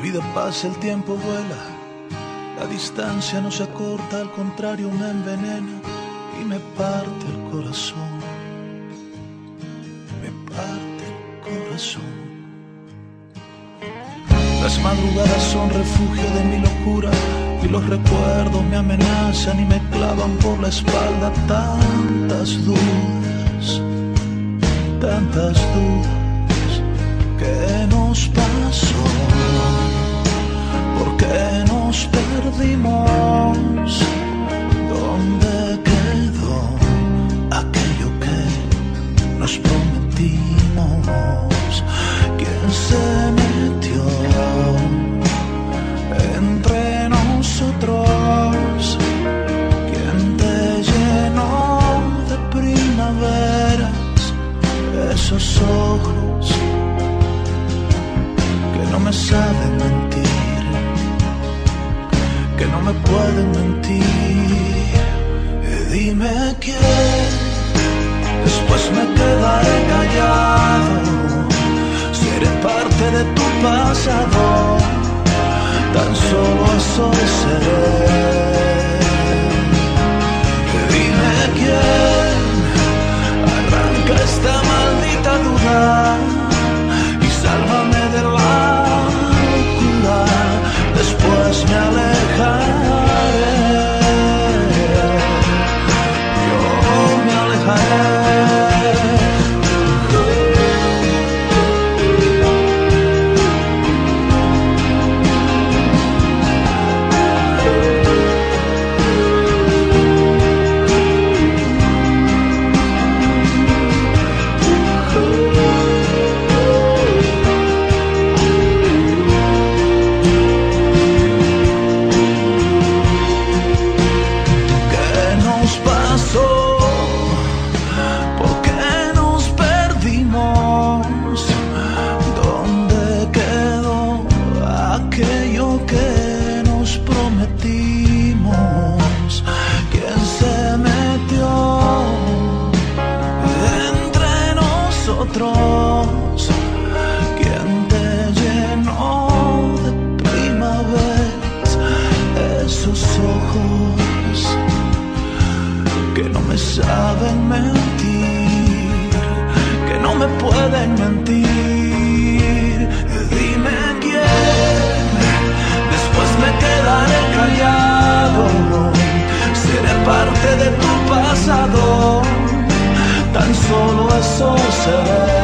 vida pasa, el tiempo vuela. La distancia no se acorta, al contrario me envenena y me parte el corazón. Me parte el corazón. Las madrugadas son refugio de mi locura y los recuerdos me amenazan y me clavan por la espalda tantas dudas, tantas dudas que nos pasó, esos ojos que no me saben mentir, que no me pueden mentir. Dime quién, después me quedaré callado, seré parte de tu pasado, ¿Quién te llenó de primaveras esos ojos? que no me saben mentir, que no me pueden mentir. Dime quién, después me quedaré callado, parte de tu